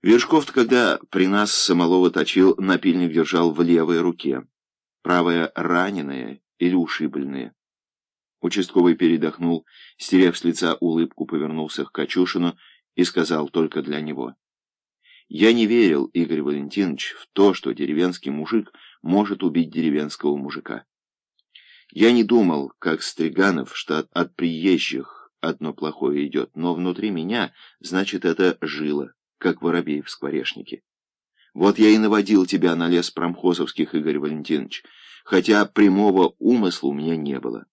Вершков, когда при нас самолова точил, напильник держал в левой руке. Правая раненая или ушибленная. Участковый передохнул, стерев с лица улыбку, повернулся к Качушину и сказал только для него. Я не верил, Игорь Валентинович, в то, что деревенский мужик может убить деревенского мужика. Я не думал, как Стриганов, что от приезжих одно плохое идет, но внутри меня, значит, это жило как воробей в скворечнике. Вот я и наводил тебя на лес промхозовских, Игорь Валентинович, хотя прямого умысла у меня не было.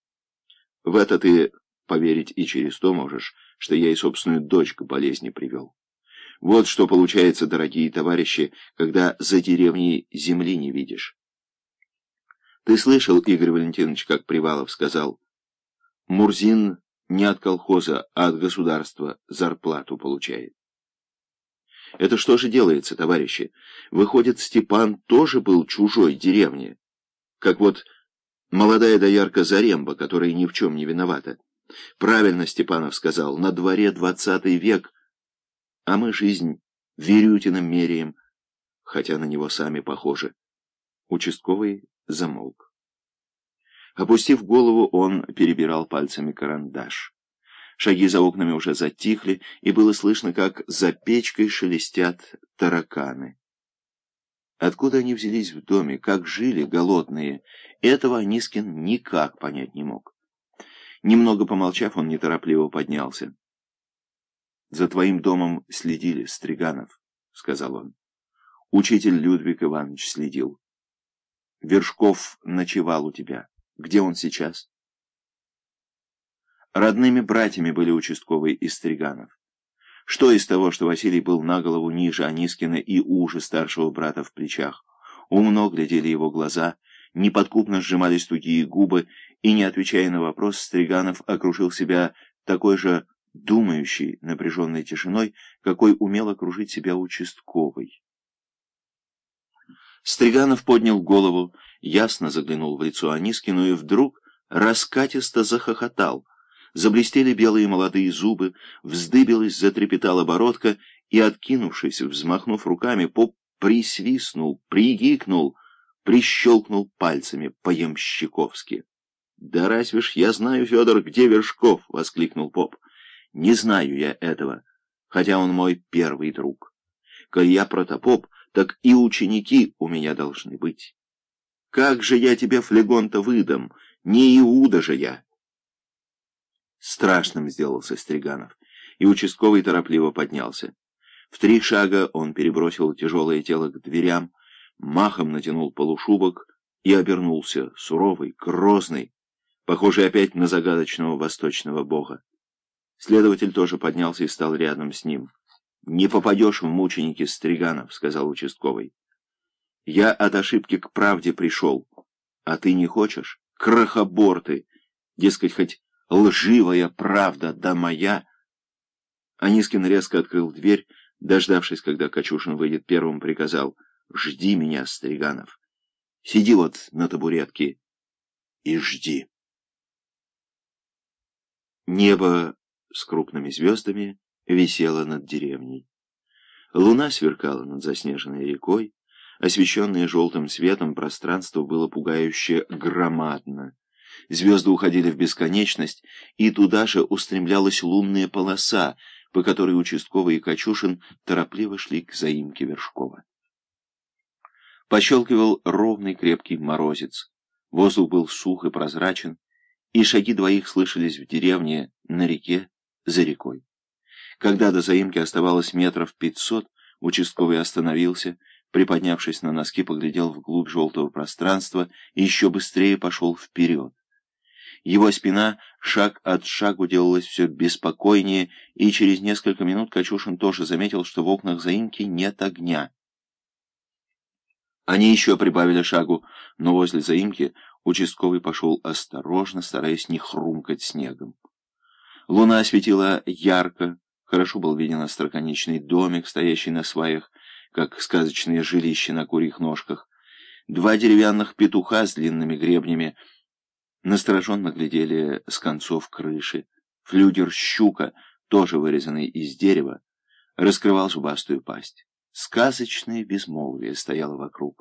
В это ты поверить и через то можешь, что я и собственную дочь к болезни привел. Вот что получается, дорогие товарищи, когда за деревней земли не видишь. Ты слышал, Игорь Валентинович, как Привалов сказал, Мурзин не от колхоза, а от государства зарплату получает. Это что же делается, товарищи? Выходит, Степан тоже был чужой деревне. Как вот молодая доярка Заремба, которая ни в чем не виновата. Правильно Степанов сказал, на дворе двадцатый век, а мы жизнь Верютиным меряем, хотя на него сами похожи. Участковый замолк. Опустив голову, он перебирал пальцами карандаш. Шаги за окнами уже затихли, и было слышно, как за печкой шелестят тараканы. Откуда они взялись в доме, как жили голодные, этого Анискин никак понять не мог. Немного помолчав, он неторопливо поднялся. «За твоим домом следили, Стриганов», — сказал он. «Учитель Людвиг Иванович следил. Вершков ночевал у тебя. Где он сейчас?» Родными братьями были участковые из Стриганов. Что из того, что Василий был на голову ниже Анискина и уже старшего брата в плечах? Умно глядели его глаза, неподкупно сжимались тугие губы, и, не отвечая на вопрос, Стриганов окружил себя такой же думающей, напряженной тишиной, какой умел окружить себя участковый. Стриганов поднял голову, ясно заглянул в лицо Анискину и вдруг раскатисто захохотал — Заблестели белые молодые зубы, вздыбилась, затрепетала бородка, и, откинувшись, взмахнув руками, поп присвистнул, пригикнул, прищелкнул пальцами по-ямщиковски. «Да разве ж я знаю, Федор, где Вершков?» — воскликнул поп. «Не знаю я этого, хотя он мой первый друг. Коль я протопоп, так и ученики у меня должны быть. Как же я тебе флегон-то выдам? Не Иуда же я!» Страшным сделался Стриганов, и участковый торопливо поднялся. В три шага он перебросил тяжелое тело к дверям, махом натянул полушубок и обернулся, суровый, грозный, похожий опять на загадочного восточного бога. Следователь тоже поднялся и стал рядом с ним. «Не попадешь в мученики, Стриганов», — сказал участковый. «Я от ошибки к правде пришел, а ты не хочешь? Крохобор ты! Дескать, хоть лживая правда, да моя. Анискин резко открыл дверь, дождавшись, когда Качушин выйдет первым, приказал «Жди меня, Стриганов. Сиди вот на табуретке и жди». Небо с крупными звездами висело над деревней. Луна сверкала над заснеженной рекой, освещенное желтым светом пространство было пугающе громадно. Звезды уходили в бесконечность, и туда же устремлялась лунная полоса, по которой участковый и Качушин торопливо шли к заимке Вершкова. Пощелкивал ровный крепкий морозец. Воздух был сух и прозрачен, и шаги двоих слышались в деревне, на реке, за рекой. Когда до заимки оставалось метров пятьсот, участковый остановился, приподнявшись на носки, поглядел вглубь желтого пространства и еще быстрее пошел вперед. Его спина шаг от шагу делалась все беспокойнее, и через несколько минут Качушин тоже заметил, что в окнах заимки нет огня. Они еще прибавили шагу, но возле заимки участковый пошел осторожно, стараясь не хрумкать снегом. Луна осветила ярко, хорошо был виден остроконечный домик, стоящий на сваях, как сказочное жилище на курьих ножках. Два деревянных петуха с длинными гребнями — настороженно глядели с концов крыши. Флюгер щука, тоже вырезанный из дерева, раскрывал зубастую пасть. Сказочное безмолвие стояло вокруг.